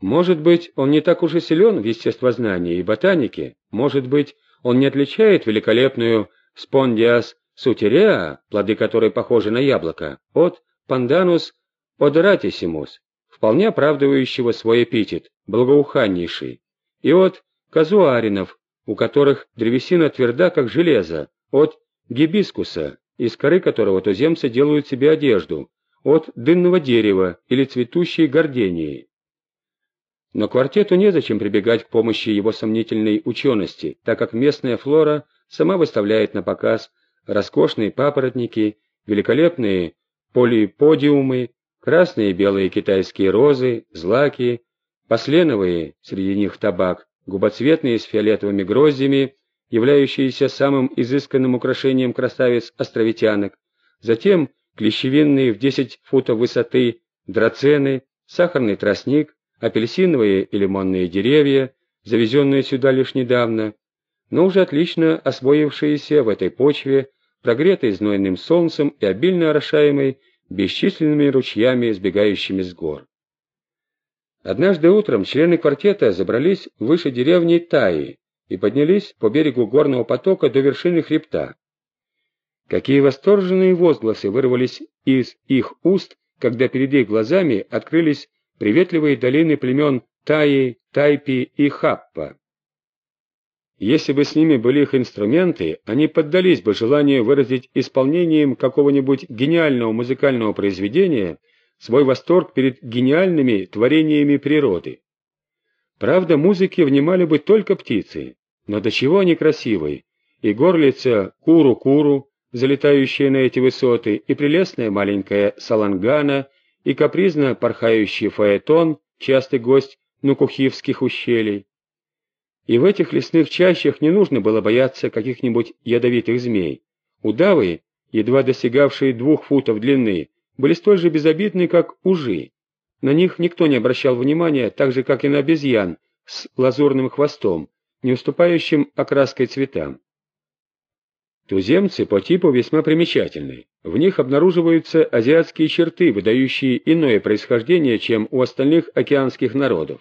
Может быть, он не так уж и силен в естествознании и ботанике, может быть, он не отличает великолепную спондиас сутереа, плоды которой похожи на яблоко, от панданус одератисимус, вполне оправдывающего свой эпитет, благоуханнейший, и от казуаринов, у которых древесина тверда, как железо, от гибискуса, из коры которого туземцы делают себе одежду, от дынного дерева или цветущей гордении. Но квартету незачем прибегать к помощи его сомнительной учености, так как местная флора сама выставляет на показ роскошные папоротники, великолепные полиподиумы, красные и белые китайские розы, злаки, посленовые, среди них табак, губоцветные с фиолетовыми гроздями, являющиеся самым изысканным украшением красавиц-островитянок, затем клещевинные в 10 футов высоты драцены, сахарный тростник, апельсиновые и лимонные деревья, завезенные сюда лишь недавно, но уже отлично освоившиеся в этой почве, прогретой знойным солнцем и обильно орошаемой бесчисленными ручьями, сбегающими с гор. Однажды утром члены квартета забрались выше деревни Таи и поднялись по берегу горного потока до вершины хребта. Какие восторженные возгласы вырвались из их уст, когда перед их глазами открылись приветливые долины племен Таи, Тайпи и Хаппа. Если бы с ними были их инструменты, они поддались бы желанию выразить исполнением какого-нибудь гениального музыкального произведения свой восторг перед гениальными творениями природы. Правда, музыке внимали бы только птицы, но до чего они красивые, и горлица Куру-Куру, залетающая на эти высоты, и прелестная маленькая Салангана, и капризно порхающий Фаэтон, частый гость Нукухивских ущелий. И в этих лесных чащах не нужно было бояться каких-нибудь ядовитых змей. Удавы, едва достигавшие двух футов длины, были столь же безобидны, как ужи. На них никто не обращал внимания, так же, как и на обезьян с лазурным хвостом, не уступающим окраской цветам. Туземцы по типу весьма примечательны. В них обнаруживаются азиатские черты, выдающие иное происхождение, чем у остальных океанских народов.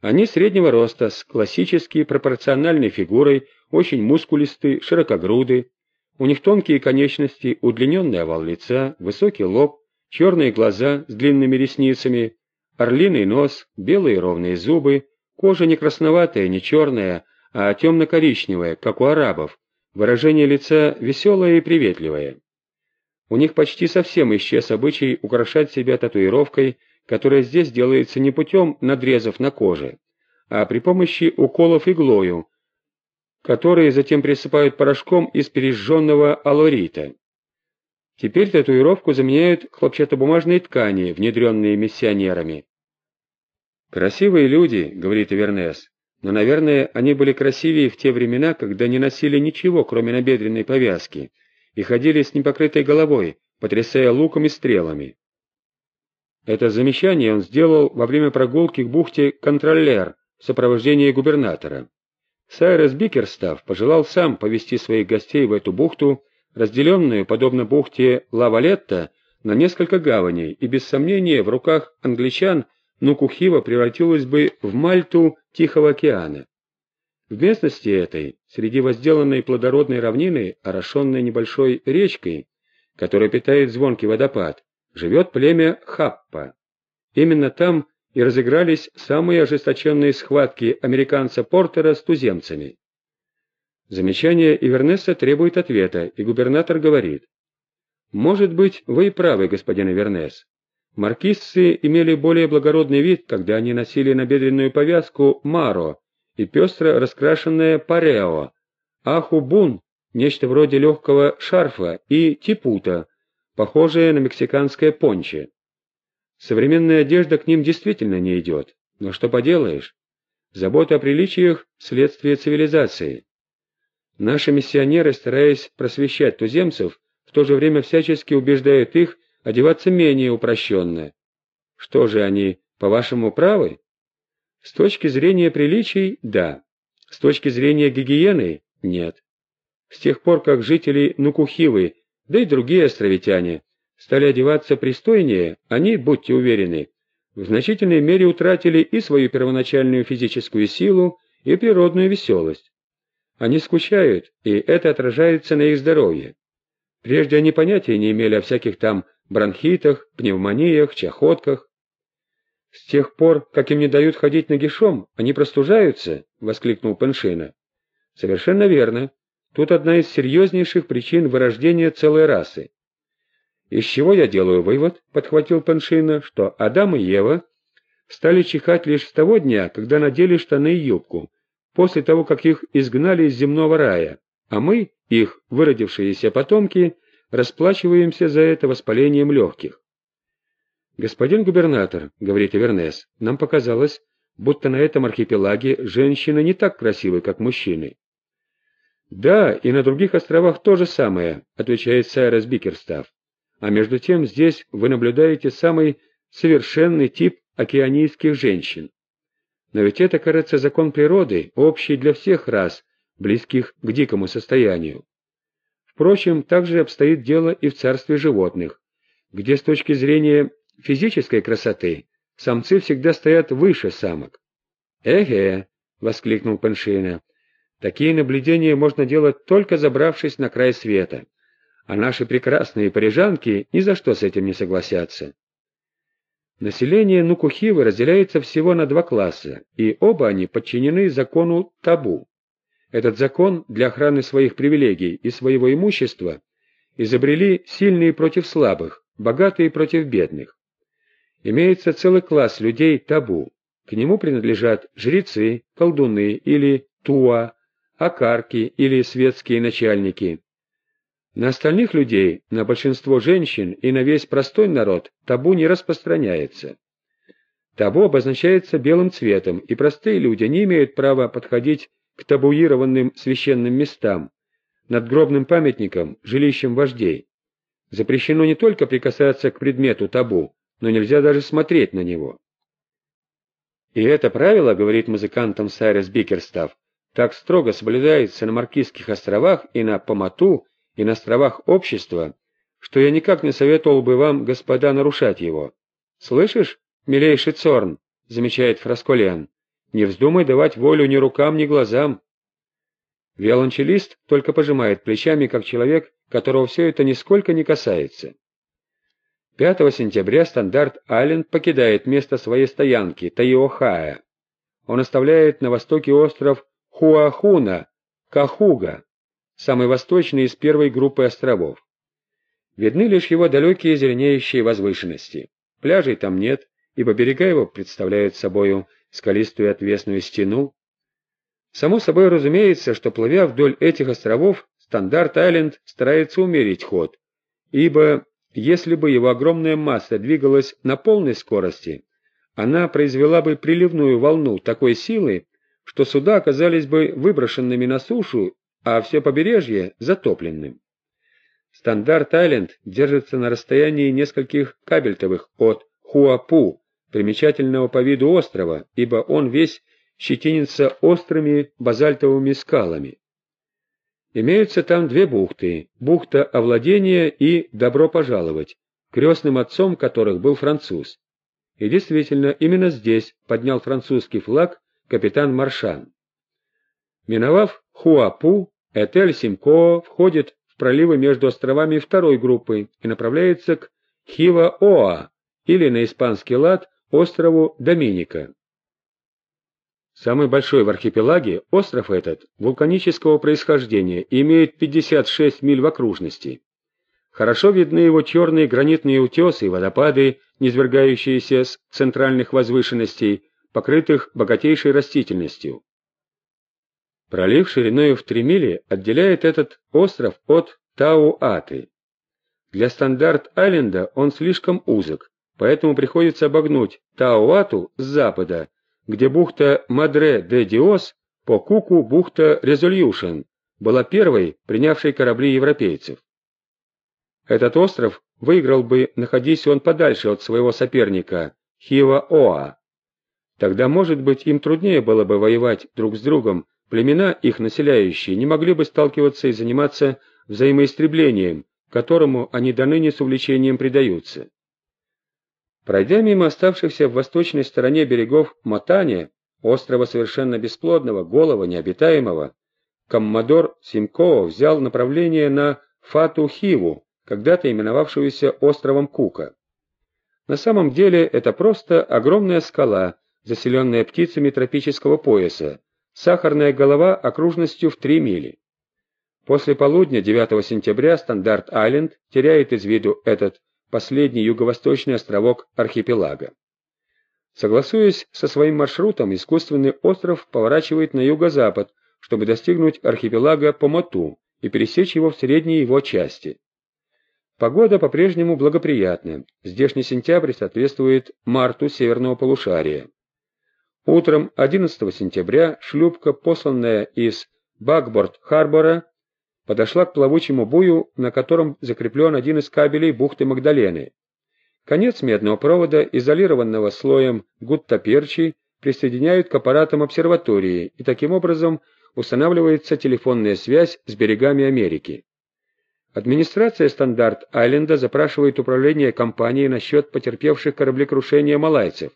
Они среднего роста, с классической пропорциональной фигурой, очень мускулисты, широкогруды. У них тонкие конечности, удлиненный овал лица, высокий лоб, черные глаза с длинными ресницами, орлиный нос, белые ровные зубы, кожа не красноватая, не черная, а темно-коричневая, как у арабов, выражение лица веселое и приветливое. У них почти совсем исчез обычай украшать себя татуировкой, которая здесь делается не путем надрезов на коже, а при помощи уколов иглою, которые затем присыпают порошком из пережженного алорита. Теперь татуировку заменяют хлопчатобумажные ткани, внедренные миссионерами. «Красивые люди», — говорит Эвернес, «но, наверное, они были красивее в те времена, когда не носили ничего, кроме набедренной повязки, и ходили с непокрытой головой, потрясая луком и стрелами. Это замечание он сделал во время прогулки к бухте Контроллер в сопровождении губернатора. Сайрес Бикерстав пожелал сам повести своих гостей в эту бухту, разделенную, подобно бухте Лавалетта, на несколько гаваней, и без сомнения в руках англичан Нукухива превратилась бы в Мальту Тихого океана. В местности этой, среди возделанной плодородной равнины, орошенной небольшой речкой, которая питает звонкий водопад, живет племя Хаппа. Именно там и разыгрались самые ожесточенные схватки американца Портера с туземцами. Замечание Ивернеса требует ответа, и губернатор говорит. «Может быть, вы и правы, господин Ивернес. Маркисцы имели более благородный вид, когда они носили набедренную повязку маро и пестро раскрашенное парео, а хубун – нечто вроде легкого шарфа, и типута – похожее на мексиканское понче. Современная одежда к ним действительно не идет, но что поделаешь? Забота о приличиях – следствие цивилизации. Наши миссионеры, стараясь просвещать туземцев, в то же время всячески убеждают их одеваться менее упрощенно. Что же они, по-вашему, правы? С точки зрения приличий – да. С точки зрения гигиены – нет. С тех пор, как жители Нукухивы да и другие островитяне, стали одеваться пристойнее, они, будьте уверены, в значительной мере утратили и свою первоначальную физическую силу, и природную веселость. Они скучают, и это отражается на их здоровье. Прежде они понятия не имели о всяких там бронхитах, пневмониях, чахотках. «С тех пор, как им не дают ходить нагишом, они простужаются?» — воскликнул Паншина. «Совершенно верно. Тут одна из серьезнейших причин вырождения целой расы. Из чего я делаю вывод, — подхватил Паншина, — что Адам и Ева стали чихать лишь с того дня, когда надели штаны и юбку, после того, как их изгнали из земного рая, а мы, их выродившиеся потомки, расплачиваемся за это воспалением легких. «Господин губернатор», — говорит Эвернес, — «нам показалось, будто на этом архипелаге женщины не так красивы, как мужчины». «Да, и на других островах то же самое», — отвечает Сайрос Бикерстав. «А между тем здесь вы наблюдаете самый совершенный тип океанийских женщин. Но ведь это, кажется, закон природы, общий для всех рас, близких к дикому состоянию. Впрочем, так же обстоит дело и в царстве животных, где с точки зрения физической красоты самцы всегда стоят выше самок. «Эге!» — воскликнул Паншина. «Такие наблюдения можно делать только забравшись на край света, а наши прекрасные парижанки ни за что с этим не согласятся». Население Нукухивы разделяется всего на два класса, и оба они подчинены закону табу. Этот закон для охраны своих привилегий и своего имущества изобрели сильные против слабых, богатые против бедных. Имеется целый класс людей табу. К нему принадлежат жрецы, колдуны или туа, акарки или светские начальники. На остальных людей, на большинство женщин и на весь простой народ табу не распространяется. Табу обозначается белым цветом, и простые люди не имеют права подходить к табуированным священным местам, надгробным памятникам, жилищам вождей. Запрещено не только прикасаться к предмету табу, но нельзя даже смотреть на него. И это правило, говорит музыкантам Сайрес Бикерстав, так строго соблюдается на Маркизских островах и на Помату, и на островах общества, что я никак не советовал бы вам, господа, нарушать его. Слышишь, милейший Цорн, замечает Фрасколиан, не вздумай давать волю ни рукам, ни глазам. Виолончелист только пожимает плечами, как человек, которого все это нисколько не касается. 5 сентября стандарт Айленд покидает место своей стоянки Таиохая. Он оставляет на востоке остров Хуахуна, Кахуга, самый восточный из первой группы островов. Видны лишь его далекие зеленеющие возвышенности. Пляжей там нет, ибо берега его представляют собою скалистую отвесную стену. Само собой разумеется, что плывя вдоль этих островов, Стандарт-Айленд старается умерить ход, ибо если бы его огромная масса двигалась на полной скорости, она произвела бы приливную волну такой силы, что суда оказались бы выброшенными на сушу, а все побережье — затопленным. Стандарт-Айленд держится на расстоянии нескольких кабельтовых от Хуапу, примечательного по виду острова, ибо он весь щетинится острыми базальтовыми скалами. Имеются там две бухты – бухта овладения и добро пожаловать, крестным отцом которых был француз. И действительно, именно здесь поднял французский флаг капитан Маршан. Миновав Хуапу, Этель Симко входит в проливы между островами второй группы и направляется к Хива-Оа, или на испанский лад острову Доминика. Самый большой в архипелаге, остров этот вулканического происхождения имеет 56 миль в окружности. Хорошо видны его черные гранитные утесы и водопады, низвергающиеся с центральных возвышенностей, покрытых богатейшей растительностью. Пролив шириной в 3 мили отделяет этот остров от Тау-Аты. Для стандарт-айленда он слишком узок, поэтому приходится обогнуть Тауату с запада, где бухта Мадре-де-Диос по Куку бухта Резольюшн была первой, принявшей корабли европейцев. Этот остров выиграл бы, находясь он подальше от своего соперника, Хива-Оа. Тогда, может быть, им труднее было бы воевать друг с другом, племена, их населяющие, не могли бы сталкиваться и заниматься взаимоистреблением, которому они до ныне с увлечением предаются. Пройдя мимо оставшихся в восточной стороне берегов Мотания, острова совершенно бесплодного, голого, необитаемого, коммодор Симкова взял направление на Фату-Хиву, когда-то именовавшуюся островом Кука. На самом деле это просто огромная скала, заселенная птицами тропического пояса, сахарная голова окружностью в 3 мили. После полудня 9 сентября Стандарт-Айленд теряет из виду этот последний юго-восточный островок архипелага. Согласуясь со своим маршрутом, искусственный остров поворачивает на юго-запад, чтобы достигнуть архипелага Помоту и пересечь его в средней его части. Погода по-прежнему благоприятная. Здешний сентябрь соответствует марту северного полушария. Утром 11 сентября шлюпка, посланная из Бакборд-Харбора, подошла к плавучему бую, на котором закреплен один из кабелей бухты Магдалены. Конец медного провода, изолированного слоем гуттаперчи, присоединяют к аппаратам обсерватории, и таким образом устанавливается телефонная связь с берегами Америки. Администрация Стандарт-Айленда запрашивает управление компанией насчет потерпевших кораблекрушения малайцев.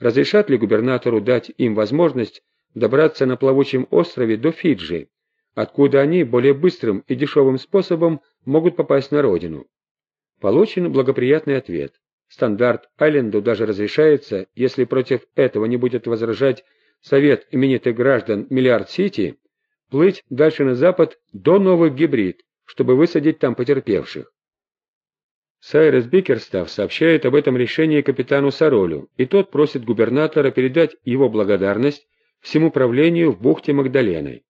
Разрешат ли губернатору дать им возможность добраться на плавучем острове до Фиджи, откуда они более быстрым и дешевым способом могут попасть на родину? Получен благоприятный ответ. Стандарт-Айленду даже разрешается, если против этого не будет возражать Совет именитых граждан Миллиард-Сити, плыть дальше на запад до Новых Гибрид, чтобы высадить там потерпевших. Сайрес Бикерстав сообщает об этом решении капитану Саролю, и тот просит губернатора передать его благодарность всему правлению в бухте Магдаленой.